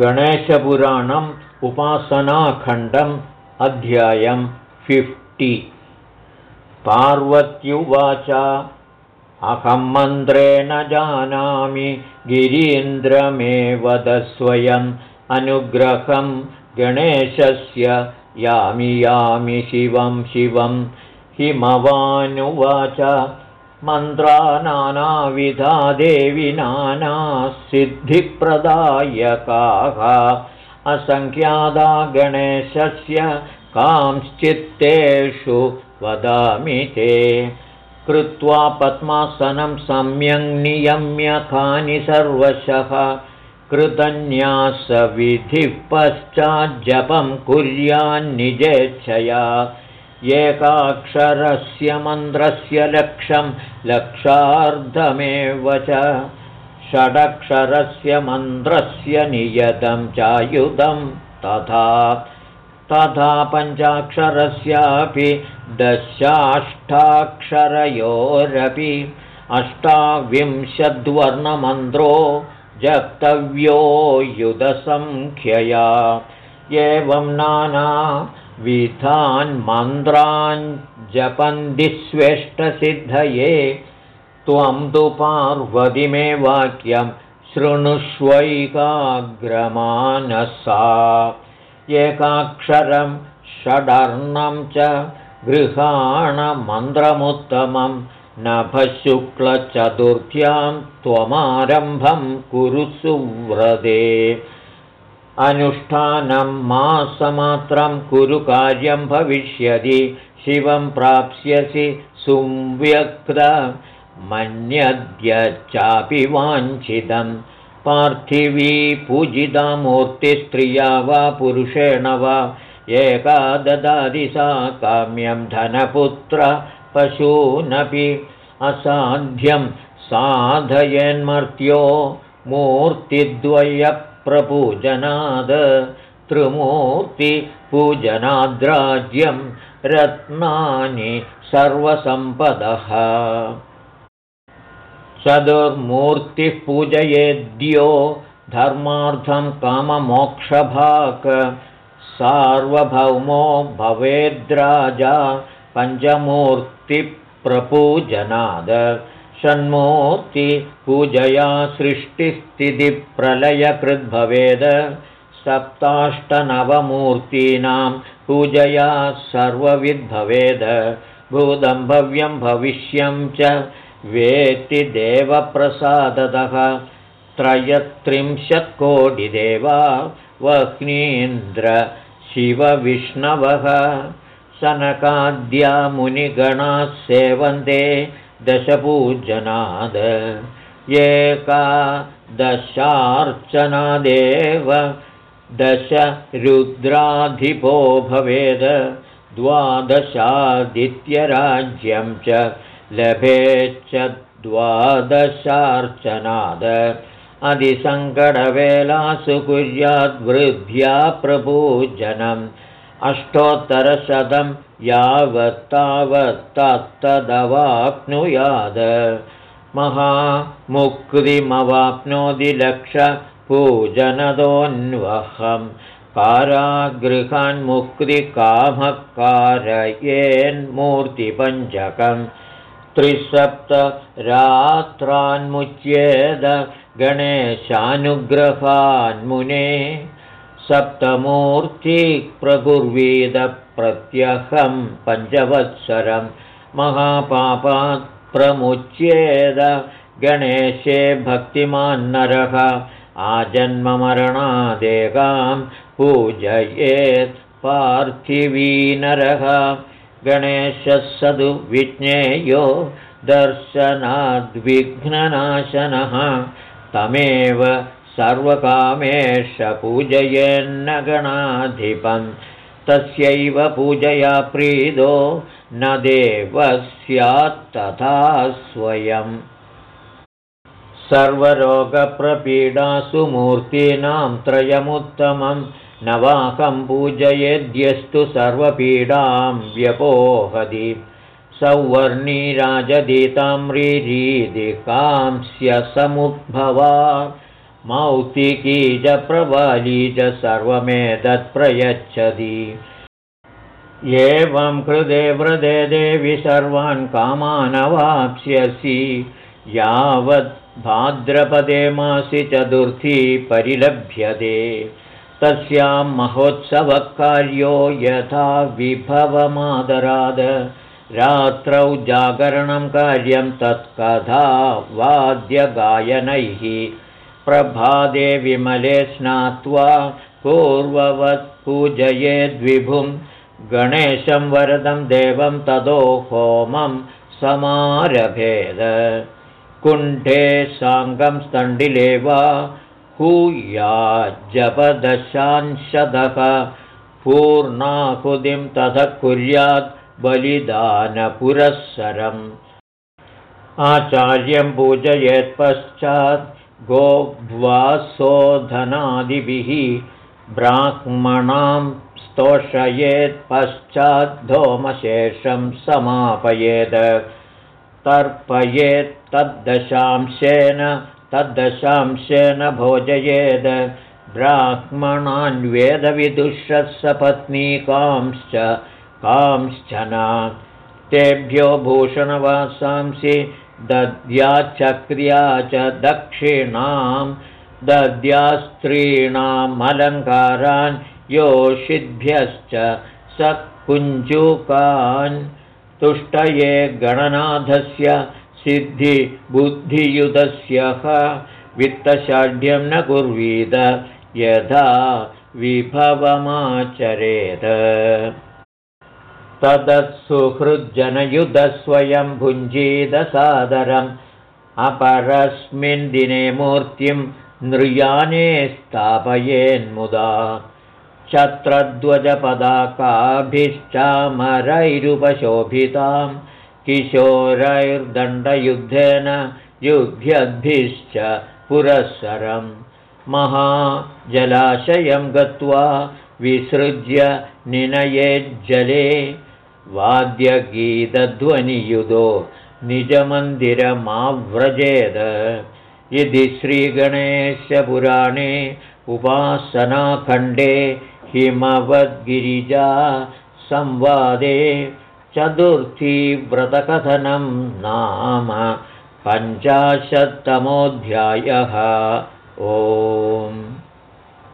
गणेशपुराणम् उपासनाखण्डम् अध्यायं फिफ्टि पार्वत्युवाच अहं मन्त्रेण जानामि गिरीन्द्रमेव दस्वयम् अनुग्रहं गणेशस्य यामि यामि शिवं शिवं हिमवानुवाच मन्त्रा नानाविधा देवि सिद्धिप्रदायकाः असङ्ख्यादा गणेशस्य कांश्चित्तेषु वदामि ते। कृत्वा पद्मासनं सम्यङ् नियम्य कानि सर्वशः। कृतन्यासविधिः पश्चाज्जपं कुर्यान्निजेच्छया एकाक्षरस्य मन्त्रस्य लक्षं लक्षार्धमेव च षडक्षरस्य मन्त्रस्य नियतं चायुधं तथा तथा पञ्चाक्षरस्यापि दशाष्टाक्षरयोरपि अष्टाविंशद्वर्णमन्त्रो जप्तव्यो युधसङ्ख्यया एवं नाना विधान् मन्त्रान् जपन्दिस्वेष्टसिद्धये त्वं तु पार्वतिमे वाक्यं शृणुष्वैकाग्रमानसा। एकाक्षरं षडर्णं च गृहाणमन्त्रमुत्तमं नभशुक्लचतुर्थ्यां त्वमारम्भं कुरु सुव्रते अनुष्ठानं मासमात्रं कुरु कार्यं भविष्यति शिवं प्राप्स्यसि सुव्यक्त। मन्यद्य चापि वाञ्छितं पार्थिवी पूजिता मूर्तिस्त्रिया वा पुरुषेण वा एका ददाति सा काम्यं धनपुत्र पशूनपि असाध्यं साधयन्मर्त्यो मूर्तिद्वय प्रपूजनाद त्रिमूर्तिपूजनाद्राज्यं रत्नानि सर्वसम्पदः। चतुर्मूर्तिः पूजयेद्यो धर्मार्थं काममोक्षभाक् सार्वभौमो भवेद्राजा पञ्चमूर्तिप्रपूजनाद षण्मूर्तिपूजया सृष्टिस्थितिप्रलयकृद्भवेद। सप्ताष्टनवमूर्तीनां पूजया सर्वविद्भवेद। भूतं भव्यं भविष्यं च वेत्ति देवप्रसादतः। त्रयत्रिंशत्कोटिदेवा वह्नीन्द्र शिवविष्णवः सेवन्ते दशपूजनाद एका दशार्चनादेव दश रुद्राधिपो भवेद। द्वादशादित्यराज्यं च लभेच्च द्वादशार्चनाद। अधिसङ्कटवेलासु कुर्याद्वृद्ध्या प्रपूजनम्। अष्टोत्तरशतं यावत्तावत्तदवाप्नुयाद महामुक्तिमवाप्नोति लक्षपूजनदोऽन्वहं कारागृहान्मुक्तिकामकारयेन्मूर्तिपञ्चकं त्रिसप्तरात्रान्मुच्येद गणेशानुग्रहान्मुने सप्तमूर्तिप्रकुर्वीदप्रत्यहं पञ्चवत्सरं महापापात् प्रमुच्येद गणेशे भक्तिमान्नरः आजन्ममरणादेकां पूजयेत् पार्थिवीनरः गणेशः सदु विज्ञेयो दर्शनाद्विघ्ननाशनः तमेव सर्वकामेश पूजयेन्न गणाधिपं तस्यैव पूजया प्रीदो न स्यात्तथा स्वयम् सर्वरोगप्रपीडासु मूर्तीनां त्रयमुत्तमं नवाकं पूजयेद्यस्तु सर्वपीडां व्यपोहति सौवर्णीराजदीताम्रीरीदिकांस्य समुद्भवा मौक्तिकी च प्रवाली च सर्वमेतत्प्रयच्छति एवं हृदे व्रदे देवि सर्वान् कामानवाप्स्यसि यावत् भाद्रपदे मासि चतुर्थी परिलभ्यते। तस्यां महोत्सवकार्यो यथा विभवमादराद। रात्रौ जागरणं कार्यं तत्कथा वाद्यगायनैः प्रभादे विमले स्नात्वा पूर्ववत् पूजयेद्विभुं गणेशं वरदं देवं ततो होमं समारभेद। कुण्ठे साङ्गं स्तण्डिले वा हूया जपदशांशदः पूर्णाहुतिं ततः कुर्यात् बलिदानपुरःसरम्। आचार्यं पूजयेत्पश्चात् गोभ्वासोधनादिभिः ब्राह्मणां स्तोषयेत्पश्चाद्धोमशेषं समापयेत् तर्पयेत् तद्दशांशेन तद्दशांशेन भोजयेद्। ब्राह्मणान्वेदविदुषत्सपत्नीकांश्च कांश्चन। तेभ्यो भूषणवासांसि दद्याचक्र्या च दक्षिणां दद्यास्त्रीणामलङ्कारान् योषिद्भ्यश्च स कुञ्जुकान् तुष्टये गणनाथस्य सिद्धिबुद्धियुतस्य वित्तशाढ्यं न कुर्वीद यथा विभवमाचरेत् तदत्सुहृज्जनयुधस्वयं भुञ्जीदसादरम्। अपरस्मिन् दिने मूर्तिं नृयाने स्थापयेन्मुदा। छत्रध्वजपदाकाभिश्चामरैरुपशोभितां किशोरैर्दण्डयुद्धेन युध्यद्भिश्च पुरःसरम्। महाजलाशयं गत्वा विसृज्य निनयेज्जले वाद्यगीतध्वनियुधो निजमन्दिरमाव्रजेद। इति श्रीगणेशपुराणे उपासनाखण्डे हिमवद्गिरिजा संवादे चतुर्थीव्रतकथनं नाम पञ्चाशत्तमोऽध्यायः। ओम्